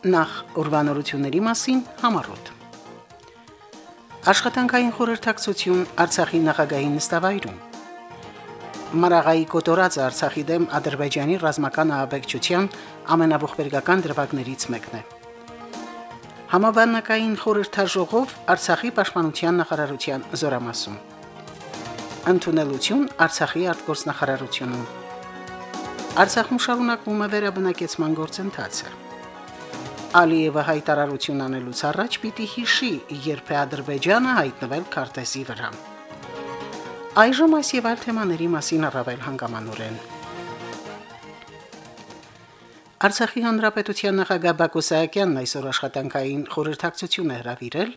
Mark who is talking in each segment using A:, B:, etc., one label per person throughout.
A: Նախ ուրվանորությունների մասին համառոտ։ Աշխատանքային խորհրդակցություն Արցախի նախագահի նստավայրում։ Մարաղայի կոտորածը Արցախի դեմ Ադրբեջանի ռազմական ահաբեկչության ամենաբողբերգական դրվագներից մեկն է։ Համաբանակային խորհրդաժողով Արցախի պաշտպանության նախարարության զորամասում։ Ընդունելություն Արցախի արտգործնախարարությունում։ Արցախում շարունակվում է վերաբնակեցման գործընթացը։ Ալիևը հայտարարություն անելուց առաջ պիտի հիշի, երբ է Ադրբեջանը հայտնվել քարտեզի վրա։ Այժմ այս եւ այլ թեմաների մասին առավել հանգամանորեն։ Արցախի հանրապետության նախագահ Բակո Սահակյանն այսօր աշխատանքային խորհրդակցություն է հրավիրել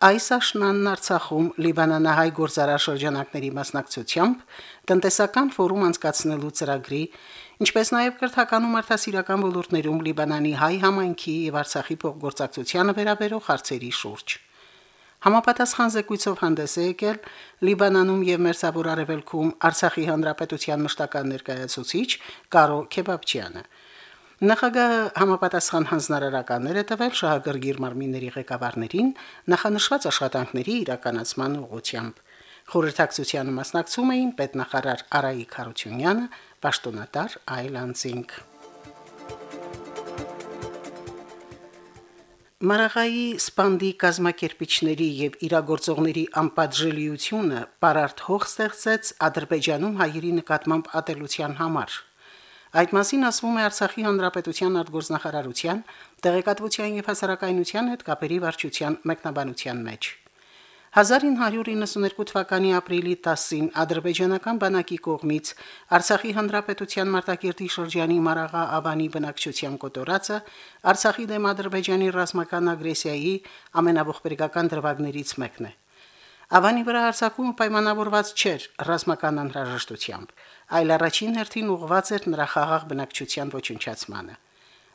A: այս աշնանն Արցախում Լիբանանահայ գործարար շրջանակների մասնակցությամբ տնտեսական ֆորում անցկացնելու ծրագրի ինչպես նաև կրթական ու մարդասիրական ոլորտներում Լիբանանի հայ համայնքի եւ Արցախի փոխգործակցությանը վերաբերող հարցերի շուրջ։ Համապատասխան զեկույցով հանդես է եկել Լիբանանում եւ Մերձավոր Արևելքում Արցախի հանրապետության մշտական ներկայացուցիչ Կարո Քեբաբչյանը։ Նախագահը համապատասխան հանձնարարականներ է տվել շահագրգիռ մարմինների ղեկավարներին նախանշված աշխատանքների իրականացման ուղղությամբ։ Խորհրդակցությանը մասնակցում էին պետնախարար Արայիկ Խարությունյանը, պաշտոնատար Այլանդզինգ։ Մարաղայի սպանդի կազմակերպիչների եւ իրագործողների անպատժելիությունը պարարտ հող ստեղծեց Ադրբեջանում հայերի նկատմամբ ատելության համար։ Այդ մասին ասվում է Արցախի հանրապետության արտգործնախարարության տեղեկատվության եւ հասարակայնության հետ կապերի վարչության մեկնաբանության մեջ։ 1992 թվականի ապրիլի 10-ին ադրբեջանական բանակի կողմից Արցախի հանրապետության Մարտակերտի շրջանի Մարաղա Ավանի բնակչության կոտորածը Արցախի դեմ ադրբեջանի ռազմական ագրեսիայի ամենաբողբերգական դրվագներից մեկն է։ Ավանի վրա Արցախում պայմանավորված չէր ռազմական անհրաժեշտությամբ, այլ առաջին հերթին ուղղված էր նրա խաղաղ բնակչության ոչնչացմանը։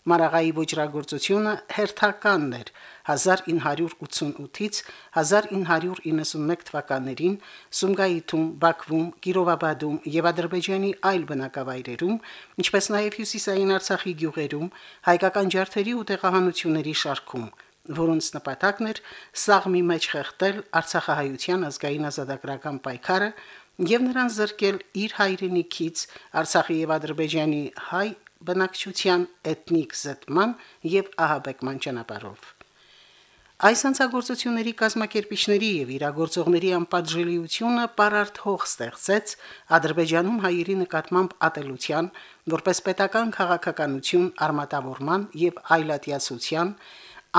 A: Մարաղայի ոչրագործությունը հերթականն էր 1988-ից 1991 թվականներին Սումգայիթում, Բաքվում, Կիրովաբադում եւ Ադրբեջանի այլ բնակավայրերում, ինչպես նաեւ Հյուսիսային Արցախի գյուղերում հայկական ջարդերի ու տեղահանությունների շարքում, որոնց նպատակն էր սաղմի մեջ խեղտել Արցախահայության ազգային ազատագրական պայքարը եւ նրան զրկել իր հայրենիքից Արցախի եւ Ադրբեջանի հայ բնակչության էթնիկ զտման եւ ահաբեկման ճանապարհով։ Այս հանցագործությունների կազմակերպիչների եւ իրագործողների անպատժելիությունը պարարտ հող ստեղծեց Ադրբեջանում հայերի նկատմամբ ատելության, որպես պետական քաղաքականություն արմատավորման եւ այլատիացության,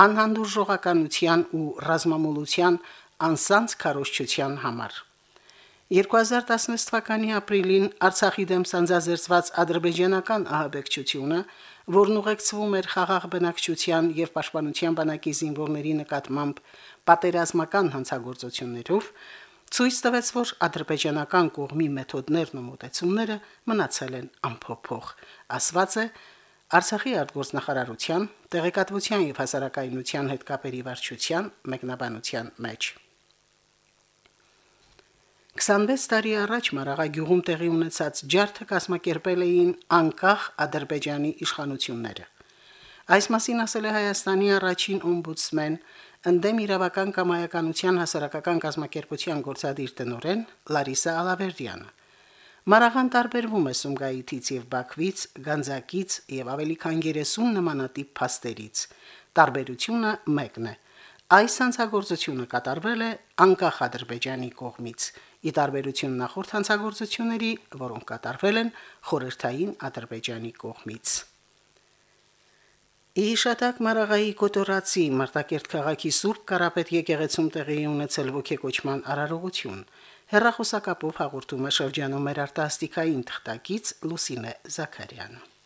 A: անհանդուրժողականության ու ռազմամոլության անսանց քարոշչության համար։ 2016 թվականի ապրիլին Արցախի դեմ սանձազերծված ադրբեջանական ահաբեկչությունը, որն ուղեկցվում էր խաղաղ բնակչության եւ պաշտպանության բանակի զինվորների նկատմամբ պատերազմական հանցագործություններով, ցույց տվեց, որ ադրբեջանական կողմի մեթոդներն ու մոտեցումները մնացել են անփոփոխ, ասված է Արցախի արտգործնախարարության, տեղեկատվության եւ հասարակայնության հետ կապերի վարչության մեկնաբանության մեջ։ 26 տարի առաջ Մարաղագյուղում տեղի ունեցած ջարդը կազմակերպել էին անկախ Ադրբեջանի իշխանությունները։ Այս մասին ասել է Հայաստանի առաջին օմբուդսմեն, ընդդեմ իրավական կամայականության հասարակական կազմակերպության գործադիր տնօրեն Լարիսա Ալավերդյանը։ Մարաղան տարբերվում է Սումգայիթից եւ Բաքվից, Գանձակից եւ ավելի քան 30 նմանատիպ փաստերից։ Տարբերությունը մեկն է։ Այս հանցագործությունը կատարվել է անկախ Ադրբեջանի կողմից ի տարբերություն նախորդ հանցագործությունների, որոնք կատարվել են խորհրդային Ադրբեջանի կողմից։ Իշատակ Մարաղայի կոտորացի Մարտակերտ քաղաքի Սուրբ Կարապետ եկեղեցում տեղի ունեցել ողեկոչման արարողություն։ Հերրախոսակապով հաղորդում է շրջանում մեր արտասթիկային թղթակից Լուսինե Զաքարյանը։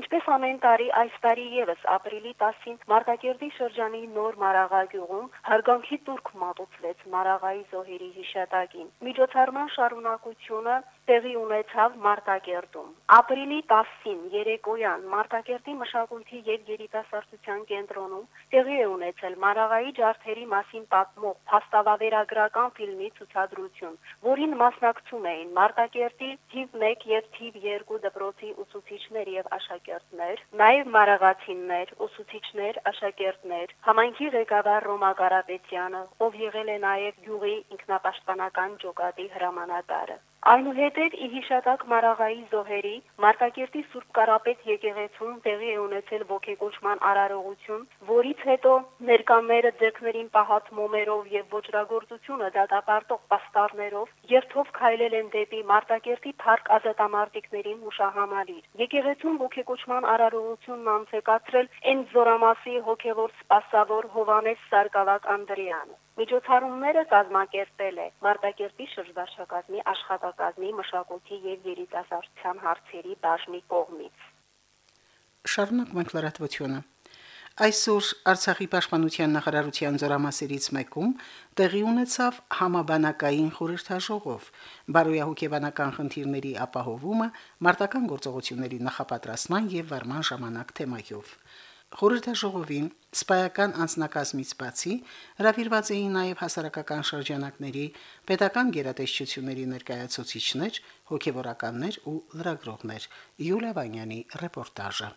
B: Ինչպես ամեն տարի այս տարի եւս ապրիլի 10-ին Մարտակերտի շրջանի Նոր Մարաղագյուղում հարգանքի տուրք մատուցվեց Մարաղայի զոհերի հիշատակին։ Միջոցառման շարունակությունը տեղի ունեցավ Մարտակերտում։ Ապրիլի 10-ին երեկոյան Մարտակերտի մշակույթի եւ երիտասարդության կենտրոնում տեղի է ունեցել Մարաղայի ջարդերի մասին պատմող փաստավավերագրական ֆիլմի ցուցադրություն, որին մասնակցում էին Մարտակերտի թիվ 1 եւ թիվ 2 դպրոցի ուսուցիչներ եւ աշակերտներ նաև մարաղացիներ, ուսուցիչներ, աշակերտներ, համայնքի ղեկավար Ռոմա Կարապետյանը, ով եղել է նաև յուղի ինքնապաշտպանական ջոկատի հրամանատարը։ Այնուհետև ի հիշատակ Մարաղայի զոհերի Մարտակերտի Սուրբ Կարապետ եկեղեցում տեղի է ունեցել ողքեգոճման արարողություն, որից հետո ներկաները ձերքներին պահած մոմերով եւ ոչրագործությունը դատապարտող պաստառներով երթով քայլել են դեպի Մարտակերտի Փարք ազատամարտիկների հուշահամալիր։ Եկեղեցում ողքեգոճման արարողությունն անցեկացրել այն զորամասի հոգևոր սպասավոր Հովանես Սարգսակյան Անդրեյանը։ Միջոցառումները կազմակերպել է Մարտակերտի շրջվարչակազմի աշխատակազմի մշակույթի եւ երիտասարդության հարցերի բաժնի կողմից։
A: Շարունակ մենք լրատվությունը։ Այսօր Արցախի պաշտպանության նախարարության զորամասերից մեկում տեղի ունեցավ համաբանակային խորհրդաժողով բարոյահոգեբանական խնդիրների ապահովումը մարտական գործողությունների նախապատրաստման եւ վարման ժամանակ թեմայով։ Խորհրդաժողովին սպայական անձնակազմից բացի հրավիրված էին նաև հասարակական շրջանակների պետական գերատեսչությունների ներկայացուցիչներ, հոգևորականներ ու լրագրողներ։ Յուլիա Վանյանի ռեպորտաժը։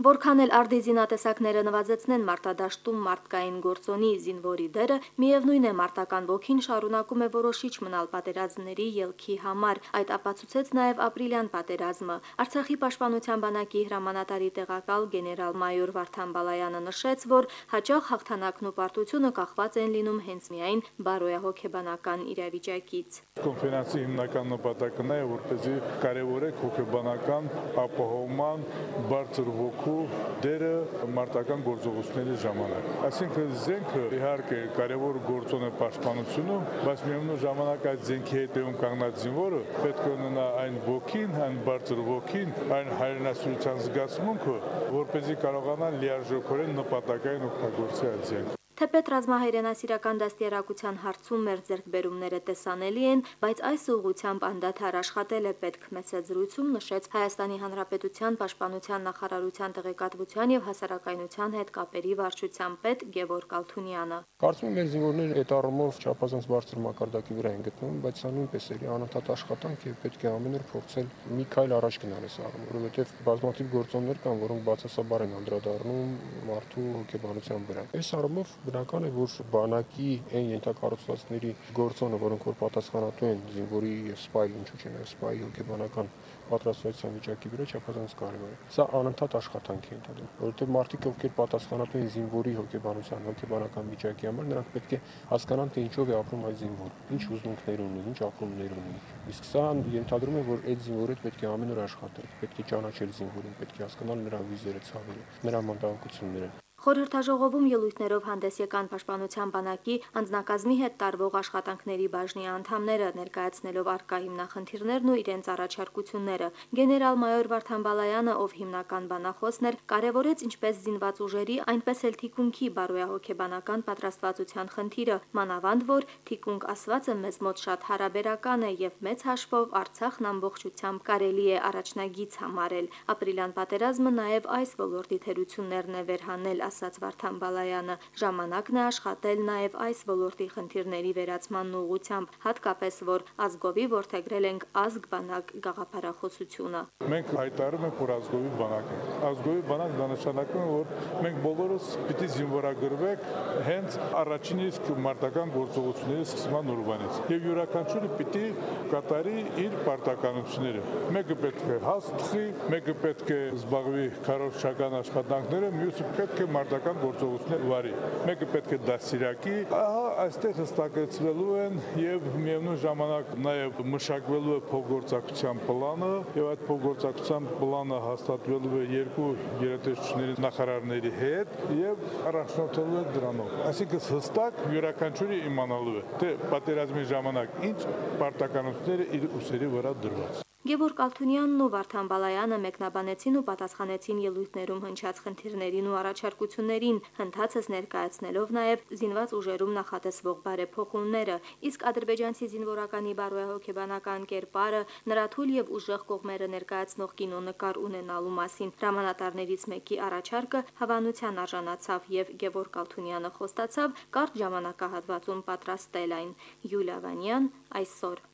C: Որքան էլ արդիզինատեսակները նվազեցնեն մարտադաշտում մարդկային գործոնի զինվորի դերը, միևնույն է մարտական ոգին շարունակում է որոշիչ մնալ պատերազմների ելքի համար։ Այդ ապացուցեց նաև ապրիլյան պատերազմը։ Արցախի պաշտպանության բանակի հրամանատարի տեղակալ գեներալ-մայոր Վարդան Բալայանը նշեց, որ հաջող հաղթանակն ու պարտությունը կախված են լինում հենց միայն բարոյահոգեբանական իրավիճակից։
D: Կոնֆերանսի հիմնական նպատակն է, որպեսզի կարևորեք հոգեբանական ապահովման բարձր ոգու ոգու դերը մարտական գործողությունների ժամանակ։ Այսինքն զենքը իհարկե կարևոր գործոն է պաշտպանությունում, բայց միևնույն ժամանակ այդ զենքի հետևում կանգնած զինվորը պետք է ունենա այն ոգին, այն բարձր ոգին, այն հայրենասիրության զգացմունքը, որպեսզի կարողանա լիարժեքորեն նպատակային օգտագործել այդ զենքը։
C: Թեպետ ռազմահայրենասիրական դաստիարակության հարցում մեր ձեռքբերումները տեսանելի են, բայց այս ուղղությամբ անդադար աշխատել է պետք մեծեզրույցում նշեց Հայաստանի Հանրապետության Պաշտպանության նախարարության տեղեկատվության եւ հասարակայնության հետ կապերի վարչության պետ Գևորգ Ալթունյանը։
E: Կարծում եմ, մեր զինվորները այդ առումով չափազանց բարձր մակարդակի վրա են գտնվում, բայց սա նույնպես է անընդհատ աշխատանք եւ պետք է ամեն օր փորձել մի քայլ առաջ գնալ այս առումով, որովհետեւ բազմաթիվ գործոններ կան, որոնք բացասաբար են անդրադառնում մարդու հոգեբանության վրա։ Այս առումով բնական է, որ բանակի այն ենթակառուցվածքների գործոնը, որոնք որ պատասխանատու են զինվորի եւ սպայի, ինչու՞ չէ, սպայի հոգեբանական պատրաստվածության վիճակի վրա չափազանց կարևոր է։ Սա անընդհատ աշխատանք է ընթանում, որովհետեւ մարդիկ, ովքեր պատասխանատու են զինվորի հոգեբանության, հոգեբանական վիճակի համար, նրանք պետք է հասկանան, թե ինչով է ապրում այդ զինվորը, ինչ ուզմունքներ ունի, ինչ ապրումներ ունի։ Իսկ սա ենթադրում է, որ այդ զինվորը պետք է ամեն օր աշխատել, պետք է ճանաչել զինվորին, պետք է հասկանալ նրա վիզերը, ցավերը, նրա մտահոգությունները։
C: Խորհրդաժողովում ելույթներով հանդես եկան Պաշտպանության բանակի անձնակազմի հետ տարվող աշխատանքների բաժնի անդամները, ներկայացնելով արկա հիմնախնդիրներն ու իրենց առաջարկությունները։ Գեներալ-մայոր Վարդան Բալայանը, ով հիմնական բանախոսն էր, կարևորեց ինչպես զինված ուժերի, այնպես էլ թիկունքի բարոյահոգեբանական պատրաստվածության խնդիրը, մանավանդ որ թիկունք ասվածը մեզ մոտ շատ հարաբերական է եւ մեծ հաշվով Արցախն ամբողջությամբ կարելի է առաջնագից համարել։ Ապրիլյան պատերազմը նաեւ այս ոլորտի թերություններն է վերհանել ասաց Վարդան Բալայանը։ Ժամանակն է աշխատել նաև այս ոլորտի խնդիրների վերացմանն ուղղությամբ, հատկապես որ ազգովի ворթեգրել ենք ազգ բանակ գաղափարախոսությունը։
D: Մենք հայտարարում ենք, որ ազգովի բանակ ենք։ Ազգովի բանակ դա նշանակում է, որ մենք բոլորս պիտի զինվորագրվենք հենց առաջին իսկ մարտական գործողությունների սկսման օրվանից։ Եվ յուրաքանչյուրը պիտի կատարի իր պարտականությունները։ Մեկը պետք է հաստ թխի, մեկը պետք է զբաղվի քարոշչական աշխատանքները, մյուսը պետք է մարտական գործողություններ վարի։ Մեկը պետք է դասիրակի, ահա այստեղ հստակեցվելու են եւ միևնույն ժամանակ նաեւ մշակվելու է փոխգործակցության պլանը եւ այդ փոխգործակցության պլանը հաստատվելու է երկու երիտասարդների նախարարների հետ եւ առաջնորդելու է դրանով։ Այսինքն հստակ յուրաքանչյուրը իմանալու է, թե պատերազմի ժամանակ ինչ պարտականությունները իր ուսերի վրա դրված։
C: Գևորգ Ալթունյանն ու Վարդան Բալայանը մեկնաբանեցին ու պատասխանեցին ելույթներում հնչած խնդիրներին ու առաջարկություններին, հնդածս ներկայացնելով նաև զինված ուժերում նախատեսվող բարեփոխումները, իսկ ադրբեջանցի զինվորականի բարոյահոգեբանական կերպարը նրա թույլ եւ ուժեղ կողմերը ներկայացնող կինոնկար ունենալու մասին հրամանատարներից մեկի առաջարկը հավանության արժանացավ եւ Գևորգ Ալթունյանը խոստացավ կարճ ժամանակահատվածում պատրաստել այն։ Յուլիա Վանյան այսօր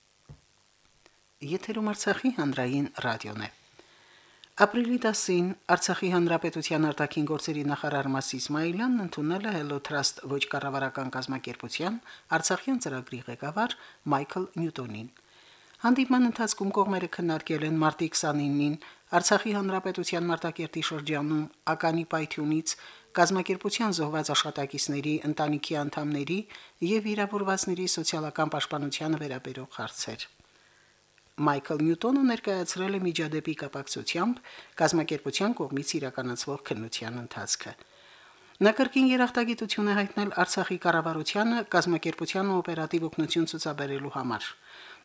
A: Եթերում Արցախի հանրային ռադիոն է։ Ապրիլի 10-ին Արցախի հանրապետության արտաքին գործերի նախարար Մաս Իսմայելյանն ընդունել է Hello Trust ոչ կառավարական կազմակերպության Արցախյան ծրագրի ղեկավար Մայքլ Նյուտոնին։ Հանդիպման ընթացքում կողմերը քննարկել են մարտի 29-ին Արցախի հանրապետության Մարտակերտի շրջանում ականի պայթյունից կազմակերպության զոհված աշխատակիցների ընտանիքի անդամների եւ վիրավորվածների սոցիալական պաշտպանությանը վերաբերող հարցեր։ Մայքլ Նյուտոնը ներկայացրել է միջադեպի կապակցությամբ գազམ་ակերպության կողմից իրականացվող քննության ընթացքը։ Նա կրկին երախտագիտություն է հայտնել Արցախի կառավարությանը գազམ་ակերպության օպերատիվ օգնություն ցուցաբերելու համար։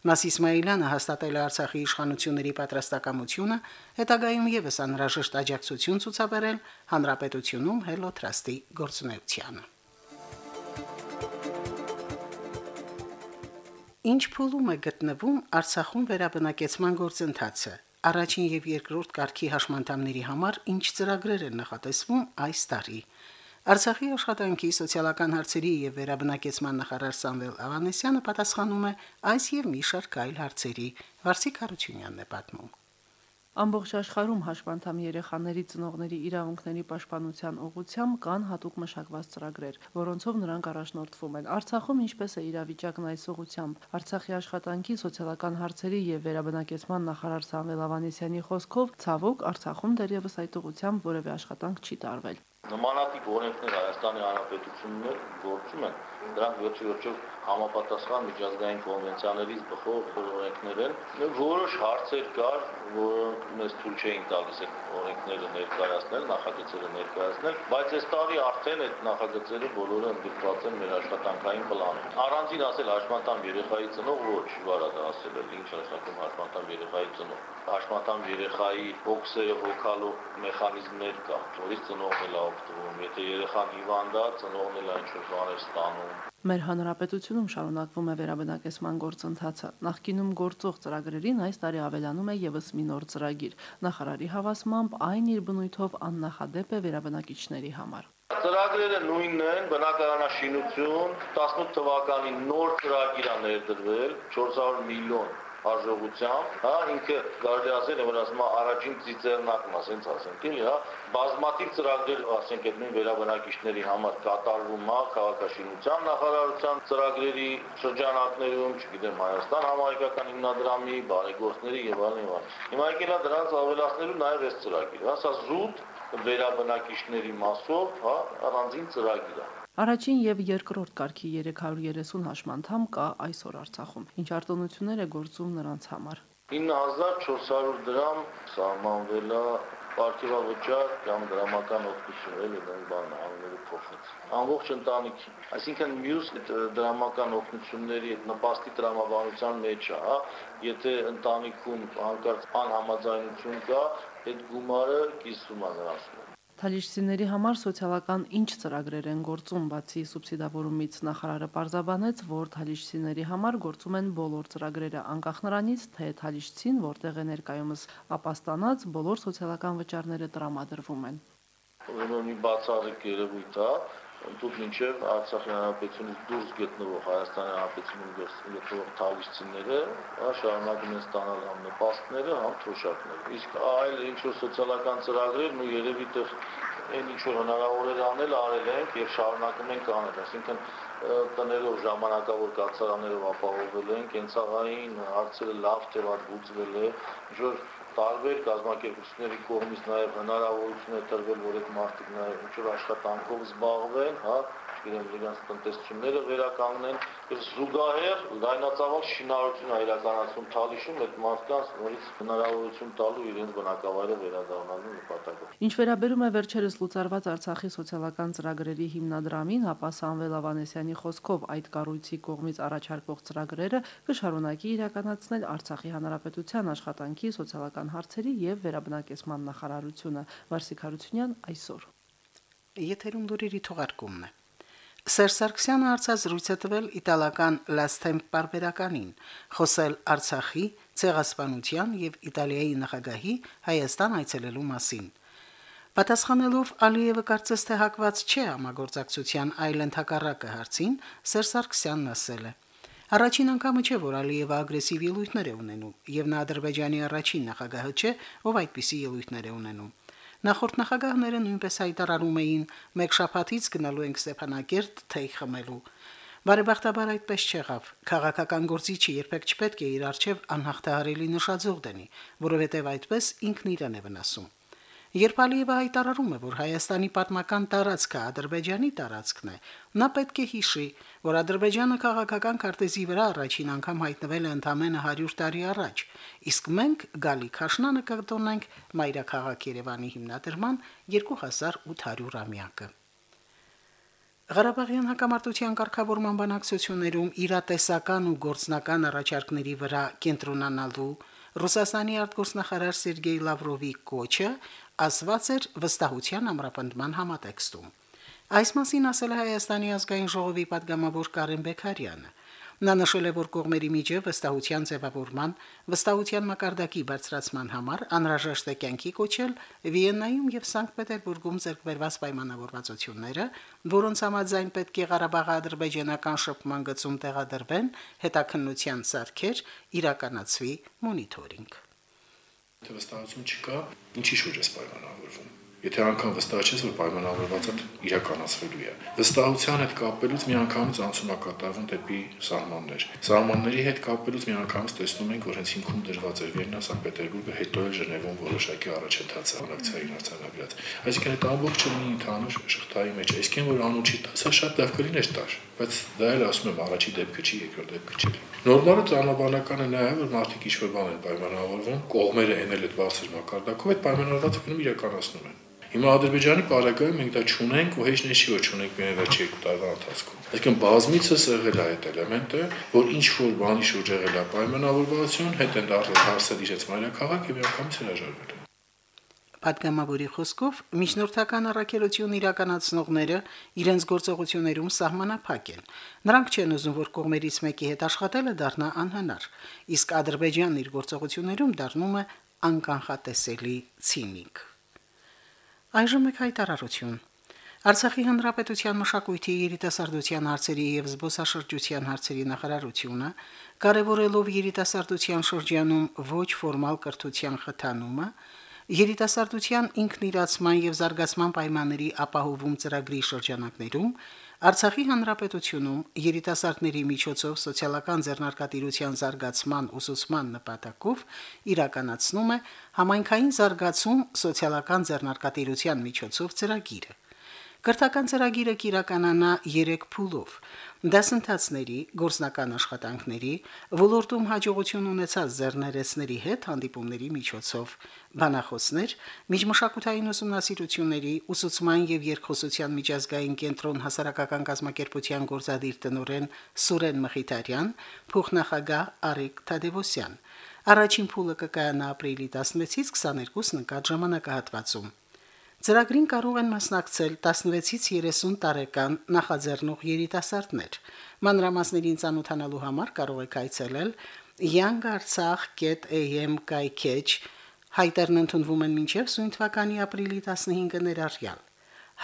A: Մաս Իսմայելյանը հաստատել է Արցախի իշխանությունների պատրաստակամությունը հետագայում եւս անհրաժեշտ աջակցություն ցուցաբերել հանրապետությունում Hello Trust-ի գործունեությանը։ Ինչ փուլում է գտնվում Արցախում վերաբնակեցման գործընթացը։ Առաջին եւ երկրորդ կարգի հաշմանդամների համար ինչ ծրագրեր են նախատեսվում այս տարի։ Արցախի աշխատանքի սոցիալական հարցերի եւ վերաբնակեցման նախարար Սամվել Ավանեսյանը պատասխանում է այս եւ մի շարք այլ հարցերի։ Վարսիկ Հարությունյանն է պատմում։
F: Ամբողջ աշխարհում հաշվանդամ երեխաների ծնողների իրավունքների պաշտպանության ուղղությամբ կան հատուկ մշակված ծրագրեր, որոնցով նրանք առաջնորդվում են։ Արցախում ինչպես է իրավիճակն այս ուղղությամբ։ Արցախի աշխատանքի սոցիալական հարցերի եւ վերաբնակեցման նախարար Սամվել Ավանեսյանի խոսքով ցավոք Արցախում դեռևս այդ ուղղությամբ որևէ աշխատանք չի տարվել։
G: Նմանատիպ օրենքներ Հայաստանի Հանրապետությունում գործում են, դրանք վերջիվերջով համապատասխան միջազգային կոնվենցիաներից բխող օրենքներ են։ Որոշ հարցեր կար, որոնք մեզ թույլ չէին տալիս այդ օրենքները ներկայացնել, նախագծերը ներկայացնել, բայց այս տարի արդեն այդ նախագծերը բոլորը ընդգրկված են մեր աշխատանքային պլանում։ Առանձին ասել հաշմանդամ երեխայի ծնող ոչ, վարադա ասել էլ ինչ աշխատում հաշմանդամ երեխայի ծնող։ Հաշմանդամ երեխայի օքսերը հոգալու մեխանիզմներ կա, որից ծնողն էլ օգտվում։ Եթե երեխան հիվանդ է, ծնողն էլ ինչ-որ բաներ ստանում։
F: Մեր հանրապետությունում շարունակվում է վերաբնակեցման գործընթացը։ Նախկինում գործող ծրագրերին այս տարի ավելանում է եւս մի նոր ծրագիր։ Նախարարի հավաստմամբ այն իր բնույթով աննախադեպ է վերաբնակիչների համար։
G: Ծրագրերը նույնն են, բնակարանաշինություն 18 թվականին նոր ծրագիր է ներդրվել 400 միլիոն արժողությամբ, հա, ինքը կարելի ասել է, որ ասում է առաջին ծիծեռնակն, ասենց ասենք, էլի, հա, բազմաթիվ ծրագրեր, ասենք, այդ նույն վերաբնակիչների համար կատարվում է քաղաքաշինության նախարարության ծրագրերի շրջանակներում, չգիտեմ, Հայաստան համահայկական հիմնադրամի, բարեգործների եւ այլն եւ այլն։ Հիմա եկել է դրանց ավելացնելու նաեւ այս ծրագիրը, հա, սա զուտ վերաբնակիչների մասով, հա, առանձին ծրագիր է։
F: Առաջին եւ երկրորդ կարգի 330 հաշմանդամ կա այսօր Արցախում։ Ինչ արտոնություններ է գործում նրանց համար։
G: 9400 դրամ սահմանվել է պարտիվավճար կամ դրամական օգնություն, էլի նույն բանը անունը փոխեց։ Ամբողջ ընտանիքի, այսինքն մյուս դրամական օգնությունների նպաստի տրամաբանության մեջ է, հա, եթե ընտանիքում հանկարծ անհամաձայնություն կա, այդ գումարը կիսվում է նրանց
F: Թալիշցիների համար սոցիալական ինչ ծրագրեր են գործում, բացի սուբսիդավորումից նախարարը պարզաբանեց, որ թալիշցիների համար գործում են բոլոր ծրագրերը, անկախ նրանից, թե թալիշցին որտեղ է ներկայումս ապաստանած, բոլոր սոցիալական վճարները տրամադրվում են։
G: Ուրեմն մի բացառիկ երևույթ է, դուք մինչև Արցախի հանրապետությունից դուրս գտնվող Հայաստանի հանրապետությունում գտնվող թավիճները հա շարունակում են ստանալ համ նպաստները, համ թոշակները։ Իսկ այլ ինչ որ սոցիալական ծրագրեր ու երևի տեղ այն ինչ որ հնարավոր էր անել, արել ենք եւ շարունակում ենք անել, այսինքն տներով ժամանակավոր կացարաններով ապահովել են, կենցաղային հարցերը լավ թևածվել է, ինչ որ տարբեր կազմակերպությունների կողմից նաև հնարավորություն է տրվել, որ այդ մարդիկ նաև ինչ-որ աշխատանքով զբաղվեն, հա, իրենց իրենց տնտեսությունները վերականգնեն եւ զուգահեռ լայնածավալ շինարարություն իրականացում Թալիշում այդ մարդկանց նորից հնարավորություն տալու իրենց բնակավայրը վերադառնալու նպատակով։
F: Ինչ վերաբերում է վերջերս լուծարված Արցախի սոցիալական ծրագրերի հիմնադրամին, ապա Սամվել Ավանեսյանի խոսքով այդ կառույցի կողմից առաջարկվող ծրագրերը կշարունակի իրականացնել Արցախի հանրապետության աշխատանքի սոցիալական հարցերի եւ վերաբնակեցման նախարարությունը Վարսիկ Հարությունյան այսօր
A: Եթերում դուրերի թողարկումն է։ Սերժ Սարգսյանը արցազրույց է տվել իտալական Լաստեմպ բարբերականին, խոսել Արցախի, ցեղասպանության եւ Իտալիայի նախագահի Հայաստան այցելելու մասին։ Պատասխանելով Ալիևը կարծես թե հակված չէ համագործակցության այլ ընդհակառակը հարցին, Սերժ Սարգսյանն ասել է. Առաջին անգամը չէ, որ Ալիևը ագրեսիվ ելույթներ է ունենում, եւ նա Ադրբեջանի առաջին նախագահը չէ, ով այդպիսի ելույթներ է ունենում։ Նախորդ նախագահները նույնպես հայտարարում էին. «Մեկ շաբաթից գնալու ենք Ստեփանակերտ թեյ խմելու»։ Բարեբախտաբար այդպես չեղավ։ Քաղաքական գործիչը երբեք չպետք է իր արժև անհաղթահարելի նշաձող դնի, որովհետև այդպես ինքն իրեն է վնասում։ Երբ Ալիևը հայտարարում է, որ Հայաստանի պատմական տարածքը Ադրբեջանի տարածքն է, նա պետք է հիշի, որ Ադրբեջանը քաղաքական քարտեզի վրա առաջին անգամ հայտնվել է ընդամենը 100 տարի առաջ, իսկ մենք գալի քաշնանը կտոնենք Մայրաքաղաք Երևանի հիմնադրման 2800-ամյակը։ Ղարաբաղյան հակամարտության կարգավորման բանակցություններում իրատեսական ու գործնական առաջարկների վրա կենտրոնանալու Ռուսաստանի արտգործնախարար Սերգեյ Լավրովի կոչը ասված էր վստահության ամրապնդման համատեքստում։ Այս մասին ասել է Հայաստանի ազգային ժողովի падգամավոր Կարեն Բեկարյանը։ Նա նշել է, որ կողմերի միջև վստահության ձևավորման, վստահության մակարդակի բարձրացման համար անհրաժեշտ է կյանքի կոչել Վիեննայում եւ Սանկտ Պետերբուրգում ձեռքբերված պայմանավորվածությունները, որոնց համաձայն պետք է Ղարաբաղի ադրբեջանական շփման գծում տեղադրվեն հետաքննության սարքեր, իրականացվի մոնիթորինգ։
H: Եթե վստահություն չկա, ինչի շուրջ է պայմանավորվում։ Եթե անգամ վստահ ես, որ պայմանավորվածը իրականացվելու է։ Վստահության հետ կապելուց միանգամից անցում է կատարվում դեպի սահմաններ։ Սահմանների հետ կապելուց միանգամից տեսնում ենք, որ հենց հիմքում դրված է Վիեննա, Սանկտ Պետերբուրգը, հետո էլ Ժնևում որոշակի առաջընթաց ակցիային արձանագրած։ Այսինքն այդ ամբողջը մի ընդհանուր շղթայի մեջ Իսկ այն որ անուն չի տաս, շատ լավ կլիներ տար, բայց դա էլ ասում եմ առաջի դեպքը չի, երկրորդ դեպքը չի։ Նորմալը ճանապարհական է նաև որ մարդիկ ինչ-որ բան են պայմանավորվում, կողմերը ենել այդ բարձր մակարդակով այդ պայմանավորվածը գնում իրականացնում են։ Հիմա Ադրբեջանի բարակայում մենք դա չունենք, ու հեչ նշի որ չունենք միայն վերջի երկու տարվա ընթացքում։ Այսինքն բազմիցս եղել է այդ էլեմենտը, որ ինչ որ բանի շուրջ եղել է պայմանավորվածություն, հետ են դարձել հարցը դիժեց մայրաքաղաք եւ միանգամից հրաժարվել։
A: Պատգամավորի խոսքով միջնորդական առաքելություն իրականացնողները իրենց գործողություններում սահմանափակ են։ Նրանք չեն ուզում, որ կողմերից մեկի հետ աշխատելը դառնա անհնար, իսկ Ադրբեջանն իր գործողություններում դառնում է անկանխատեսելի ցինիկ։ Այժմ մեկ հայտարարություն։ Արցախի հանրապետության մշակույթի երիտասարդության հարցերի եւ զբոսաշրջության հարցերի նախարարությունը կարևորելով երիտասարդության շրջանում ոչ ֆորմալ կրթության խթանումը, երիտասարդության ինքնիրացման եւ զարգացման պայմանների ապահովում ծրագրի շրջանակներում Արցախի հանրապետությունում երիտասարդների միջոցով սոցիալական ձեռնարկատիրության զարգացման ուսուցման նպատակով իրականացնում է համայնքային զարգացում սոցիալական ձեռնարկատիրության միջոցով ծրագիրը։ Կրթական ծրագիրը կիրականանա 3 փուլով՝ դասընթացների, գործնական աշխատանքների, ոլորտում հաջողություն ունեցած ձեռներեցների հետ հանդիպումների միջոցով, բանախոսներ, միջմշակութային ուսումնասիրությունների, ուսուցման եւ երկխոսության միջազգային կենտրոն հասարակական կազմակերպության գործադիր տնօրեն Սուրեն Մխիթարյան, փոխնախագահ Արիկ Թադևոսյան։ Առաջին փուլը կկայանա ապրիլի 16-ից 22 նկատ ժամանակահատվածում։ Ծրագրին կարող են մասնակցել 16-ից 30 տարեկան նախաձեռնող երիտասարդներ։ Մանրամասներին ցանոթանալու համար կարող եք այցելել youngartsakh.am կայքեջ հայտերն ընդունվում են մինչև սույն թվականի ապրիլի 15-ը ներառյալ։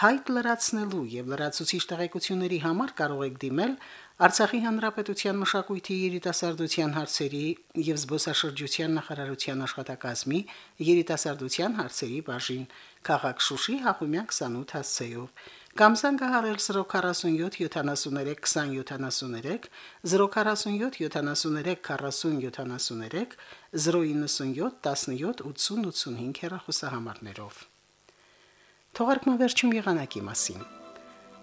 A: Հայտ լրացնելու եւ լրացուցիչ տեղեկությունների համար կարող եք դիմել Արցախի հանրապետության մշակույթի երիտասարդության հարցերի եւ զբոսաշրջության նախարարության աշխատակազմի երիտասարդության հարցերի բաժին Քաղաք Շուշի Հախումյան 28 հասցեով կամ զանգահարել 047 73 2073 047 73 4073 097 17 80 85 հեռախոսահամարներով Թողարկման վերջում եղանակի մասին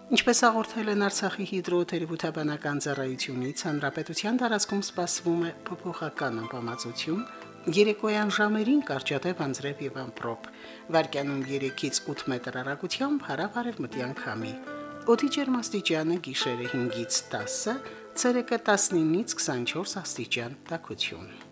A: Ինչպես հաղորդել են Արցախի հիդրոթերապևտաբանական ծառայությունից, հանրապետության տարածքում սպասվում է փոփոխական անբավարարություն, երեկոյան ժամերին կարճատև անձրև եւ ամպրոպ, վարկյանում 3-ից 8 մետր հեռագությամբ հարավ-արևմտյան քամի։ Օդի ջերմաստիճանը գիշերը 5-ից 10, ցերեկը 19-ից 24 աստիճան տաքություն։